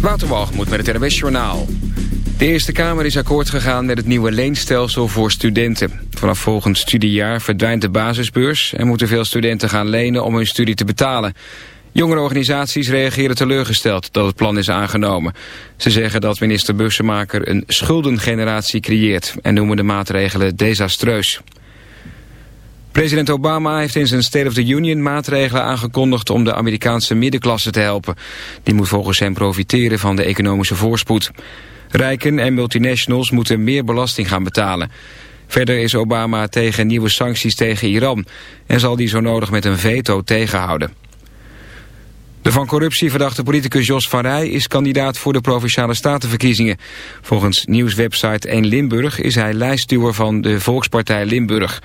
Waterwalgemoed met het RWS Journaal. De Eerste Kamer is akkoord gegaan met het nieuwe leenstelsel voor studenten. Vanaf volgend studiejaar verdwijnt de basisbeurs... en moeten veel studenten gaan lenen om hun studie te betalen. Jongere organisaties reageren teleurgesteld dat het plan is aangenomen. Ze zeggen dat minister Bussemaker een schuldengeneratie creëert... en noemen de maatregelen desastreus. President Obama heeft in zijn State of the Union maatregelen aangekondigd om de Amerikaanse middenklasse te helpen. Die moet volgens hem profiteren van de economische voorspoed. Rijken en multinationals moeten meer belasting gaan betalen. Verder is Obama tegen nieuwe sancties tegen Iran en zal die zo nodig met een veto tegenhouden. De van corruptie verdachte politicus Jos van Rij is kandidaat voor de Provinciale Statenverkiezingen. Volgens nieuwswebsite 1 Limburg is hij lijstduwer van de Volkspartij Limburg.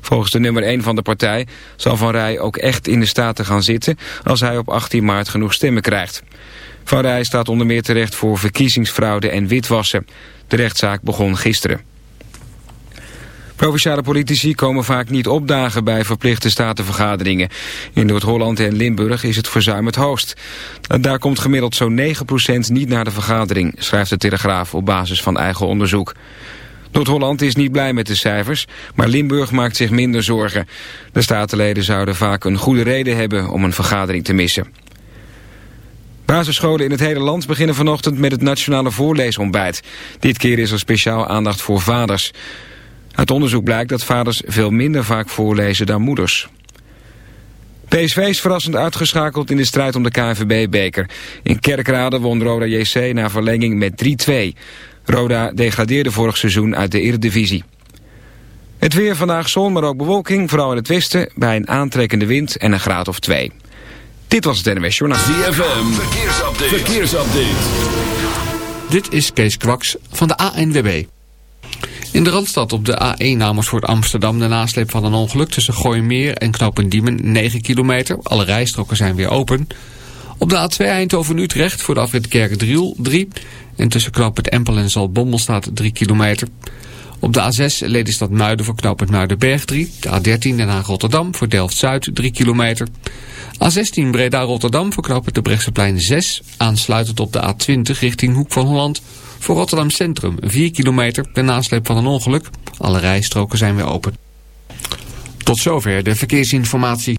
Volgens de nummer 1 van de partij zal Van Rij ook echt in de Staten gaan zitten als hij op 18 maart genoeg stemmen krijgt. Van Rij staat onder meer terecht voor verkiezingsfraude en witwassen. De rechtszaak begon gisteren. Provinciale politici komen vaak niet opdagen bij verplichte statenvergaderingen. In Noord-Holland en Limburg is het verzuim het hoogst. Daar komt gemiddeld zo'n 9% niet naar de vergadering, schrijft de Telegraaf op basis van eigen onderzoek. Noord-Holland is niet blij met de cijfers, maar Limburg maakt zich minder zorgen. De statenleden zouden vaak een goede reden hebben om een vergadering te missen. Basisscholen in het hele land beginnen vanochtend met het nationale voorleesontbijt. Dit keer is er speciaal aandacht voor vaders. Uit onderzoek blijkt dat vaders veel minder vaak voorlezen dan moeders. PSV is verrassend uitgeschakeld in de strijd om de KNVB-beker. In Kerkrade won Roda JC na verlenging met 3-2. Roda degradeerde vorig seizoen uit de Eredivisie. Het weer vandaag zon, maar ook bewolking, vooral in het westen... bij een aantrekkende wind en een graad of twee. Dit was het NWS Journaal. ZFM, verkeersupdate. verkeersupdate. Dit is Kees Kwaks van de ANWB. In de Randstad op de A1 Amersfoort Amsterdam... de nasleep van een ongeluk tussen Gooimeer en Knopendiemen 9 kilometer. Alle rijstroken zijn weer open... Op de A2 Eindhoven-Utrecht voor de afrit Kerkdriel 3. En tussen knooppunt Empel en Zaltbommel staat 3 kilometer. Op de A6 Lelystad Muiden voor knooppunt Muidenberg 3. De A13 Den Haag-Rotterdam voor Delft-Zuid 3 kilometer. A16 Breda-Rotterdam voor knooppunt de Brechtseplein 6. Aansluitend op de A20 richting Hoek van Holland. Voor Rotterdam Centrum 4 kilometer. De nasleep van een ongeluk. Alle rijstroken zijn weer open. Tot zover de verkeersinformatie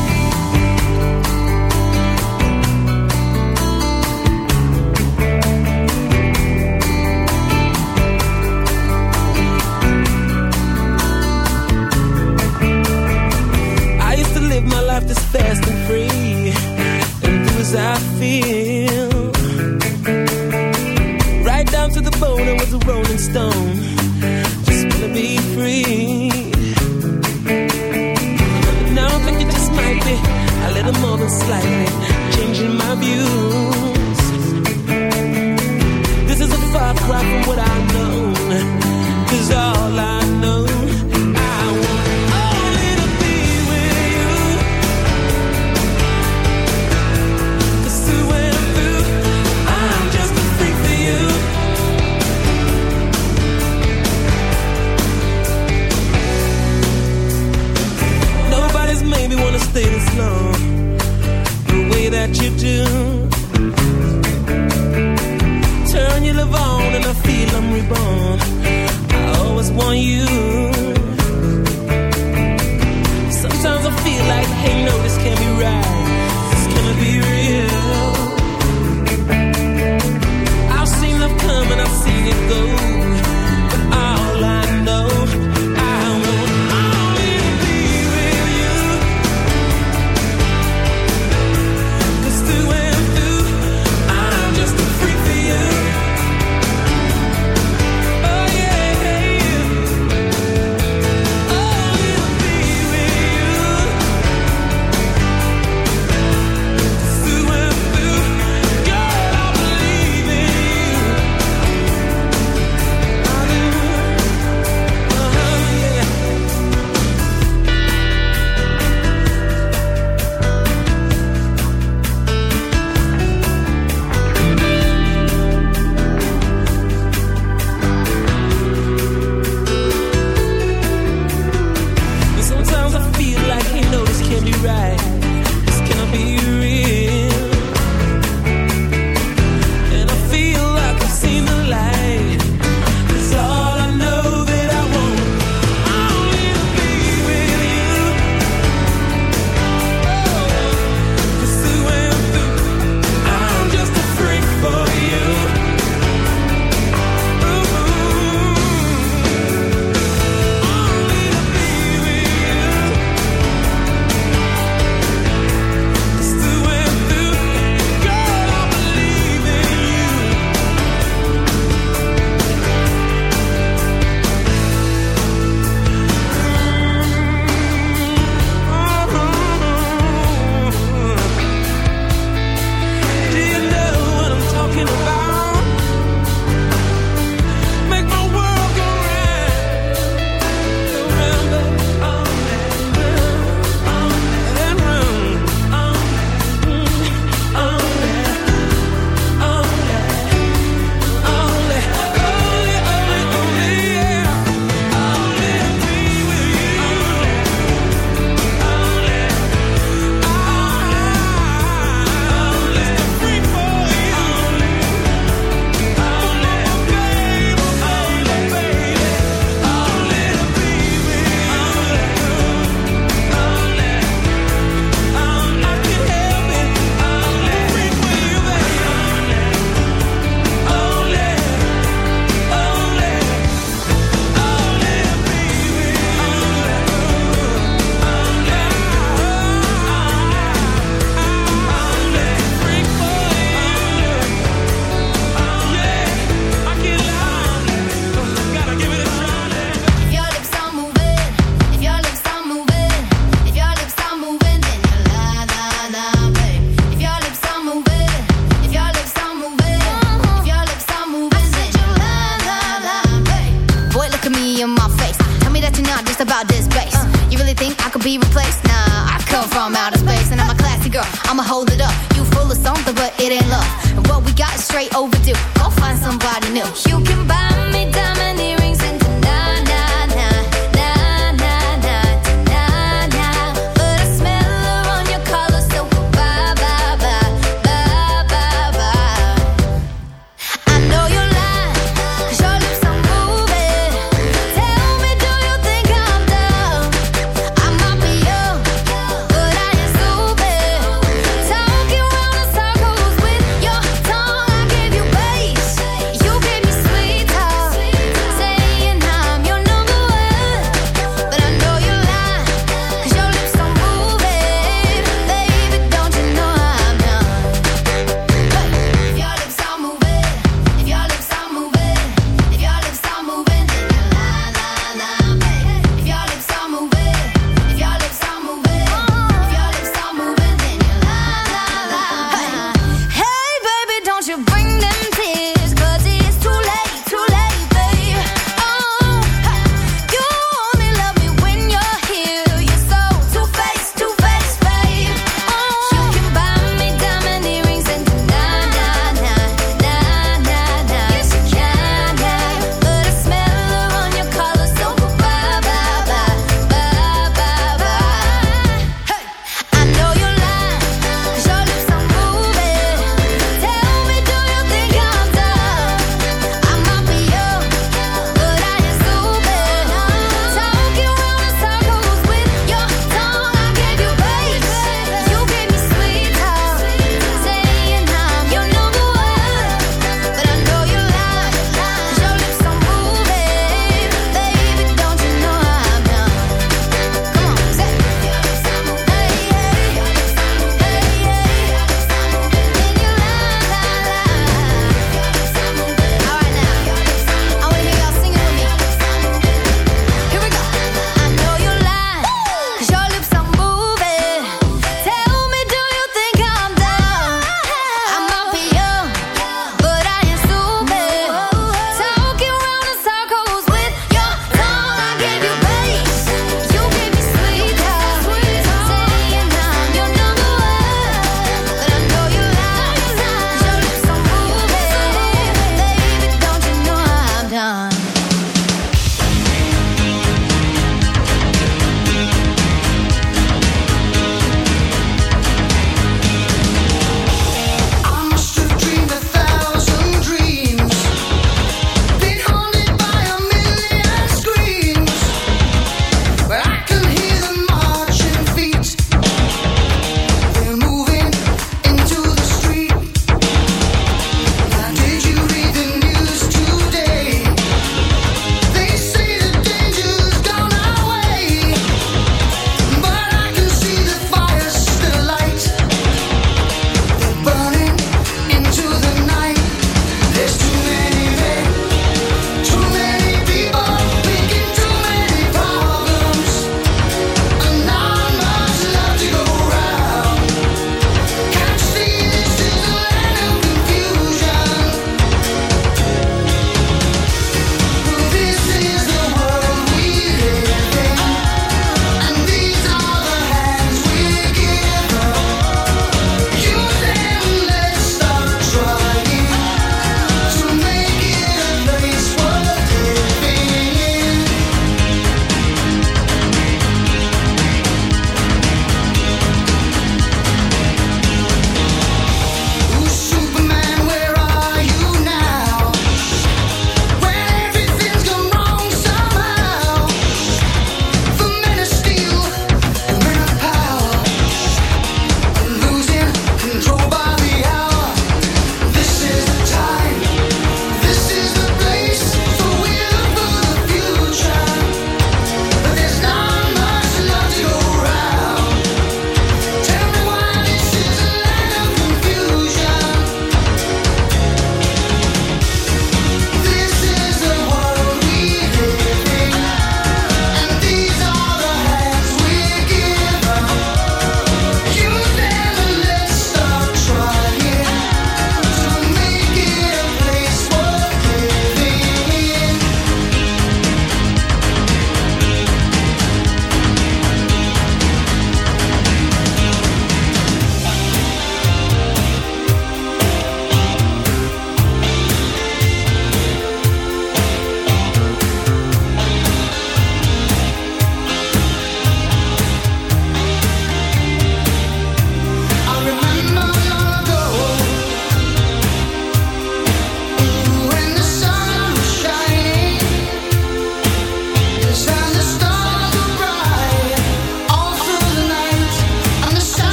the way that you do.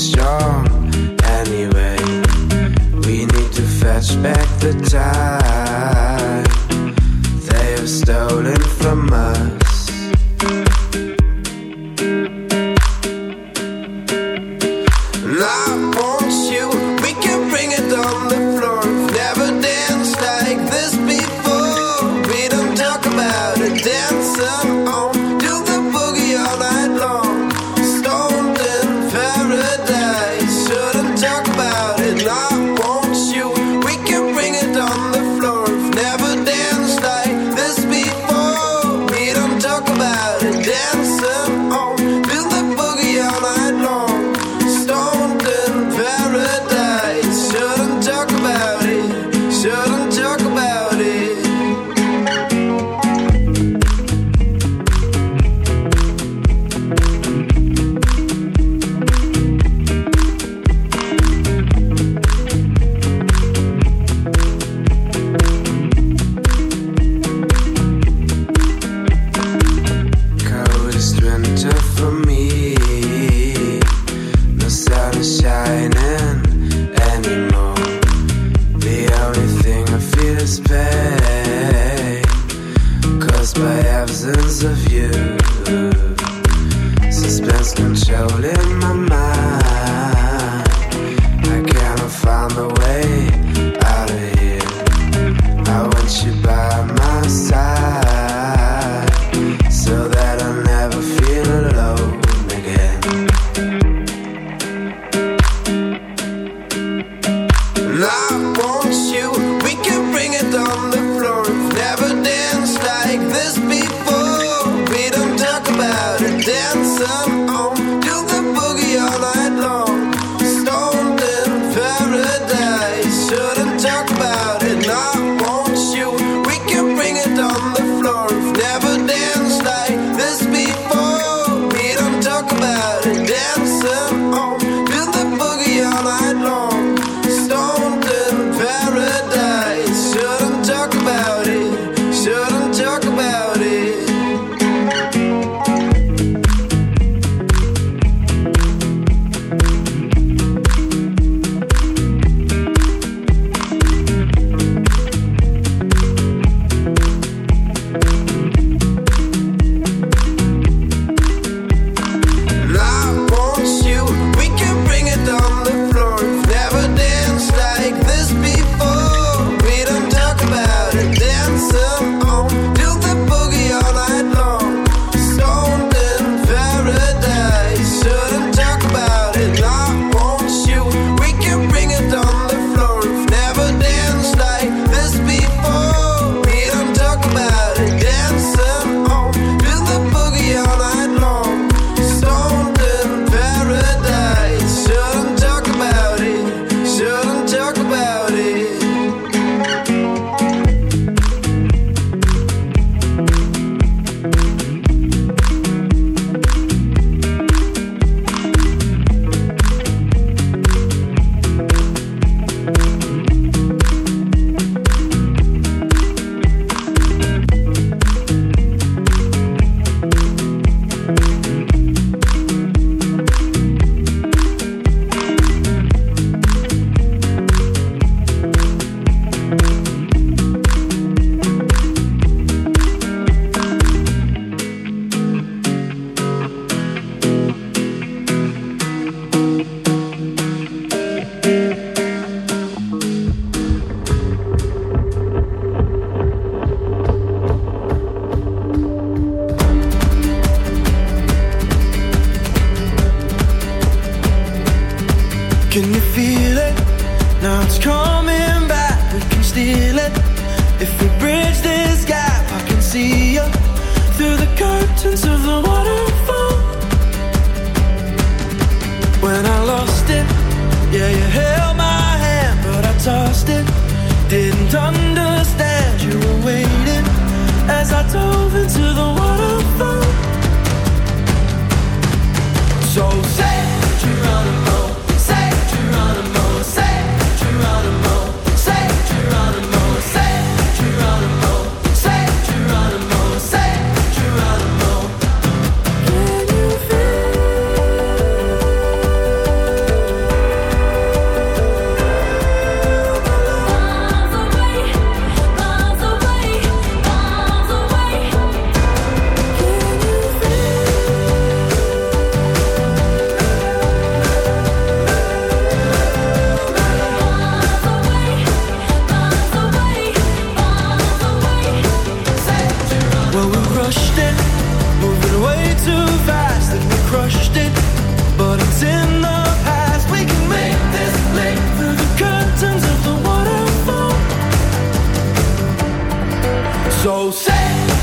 strong anyway. We need to fetch back the time they have stolen from us. make this be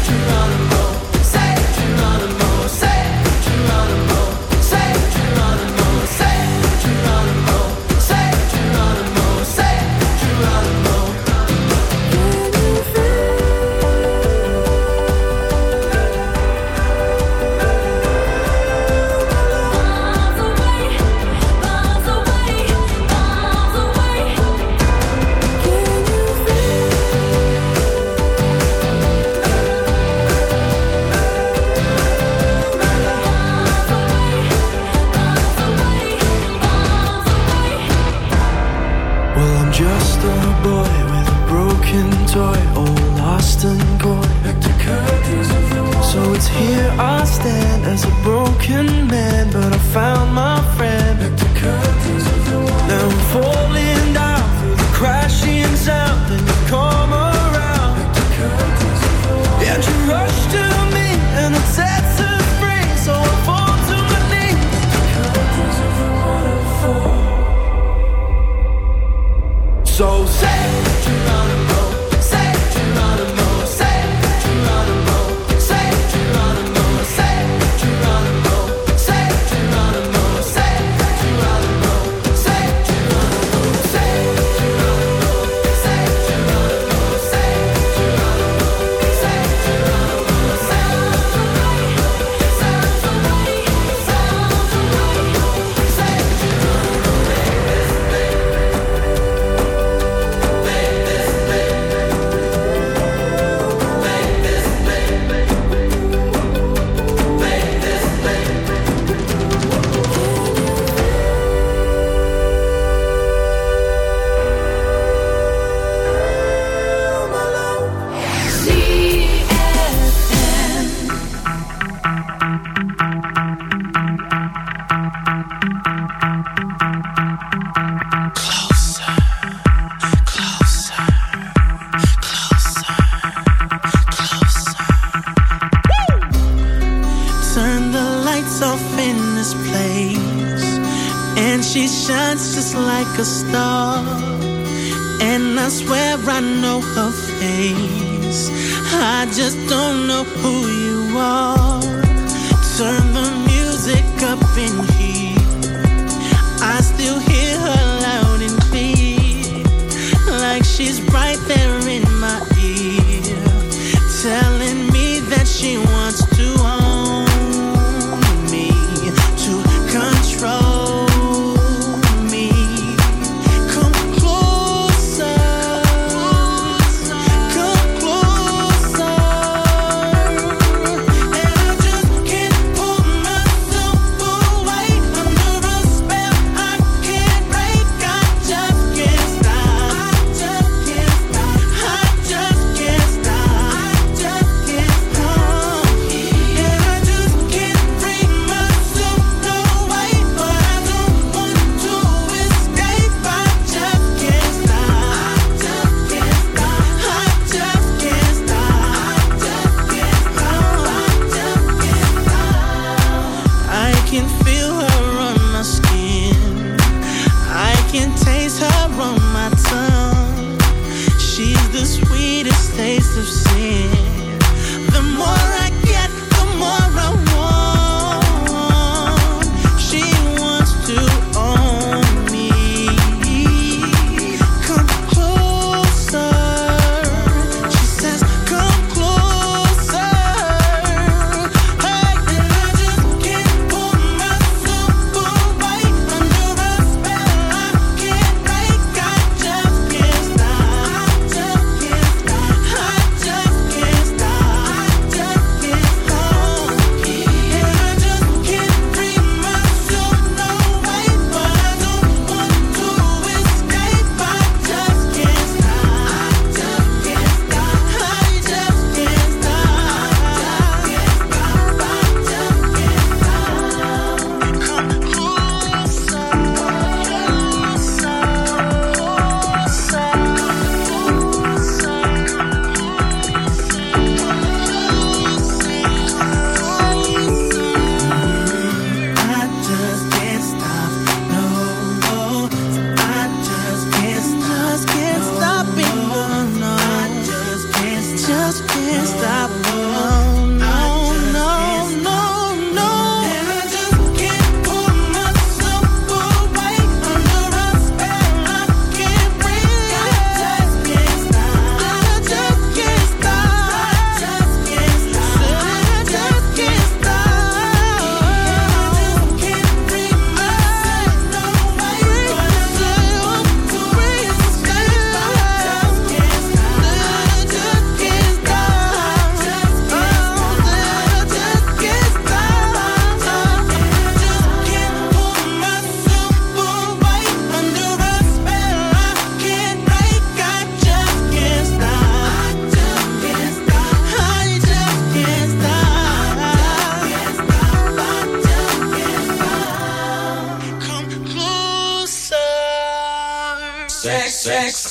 to run. can make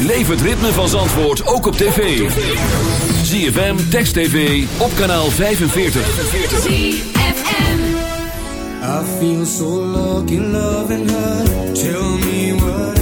Beleef het ritme van Zandvoort ook op tv. ZFM, Text TV, op kanaal 45. I feel so lucky and her. Tell me what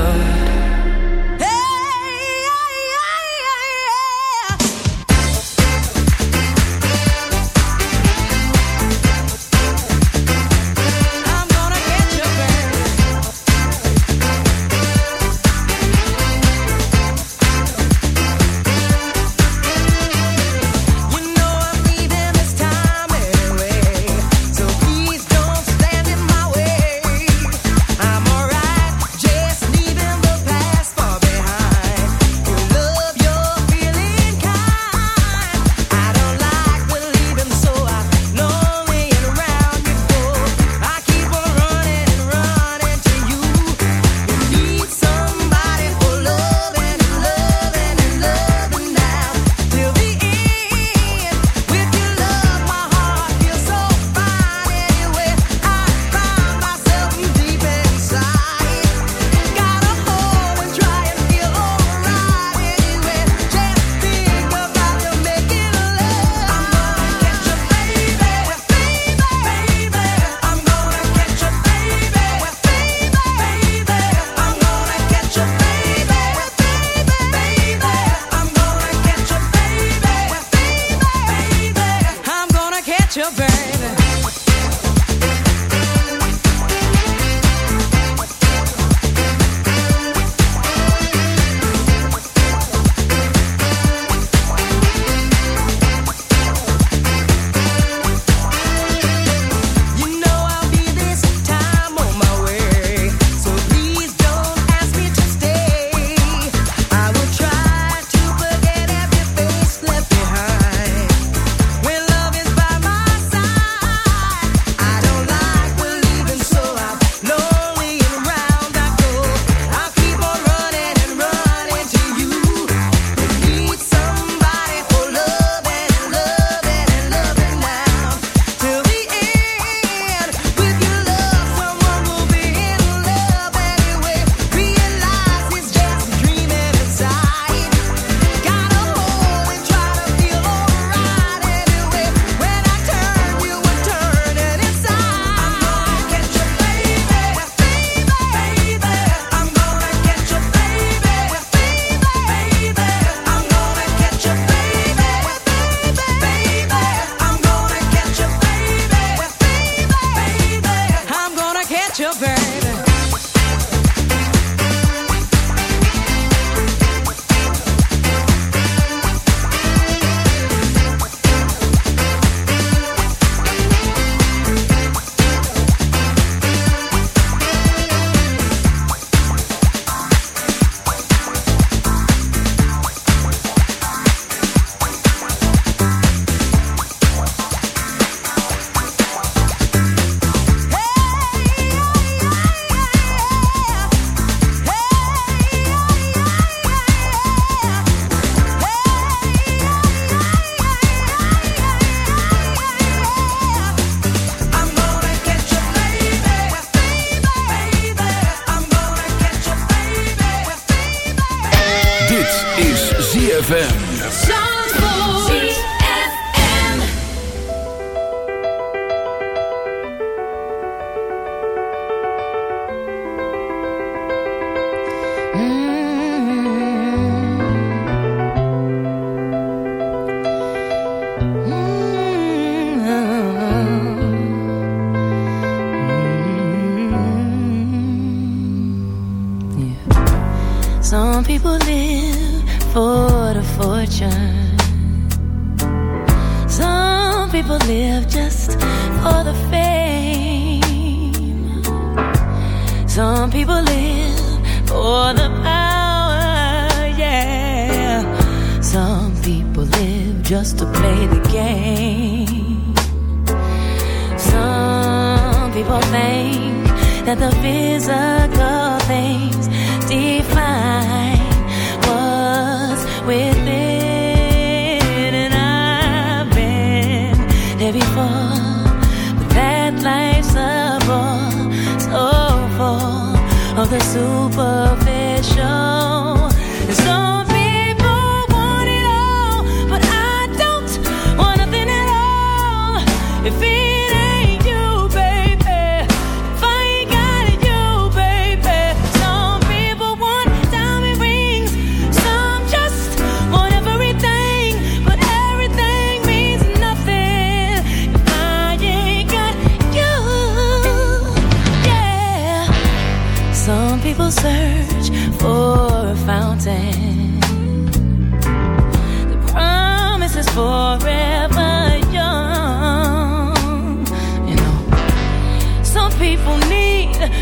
Is ZFM.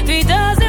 three thousand.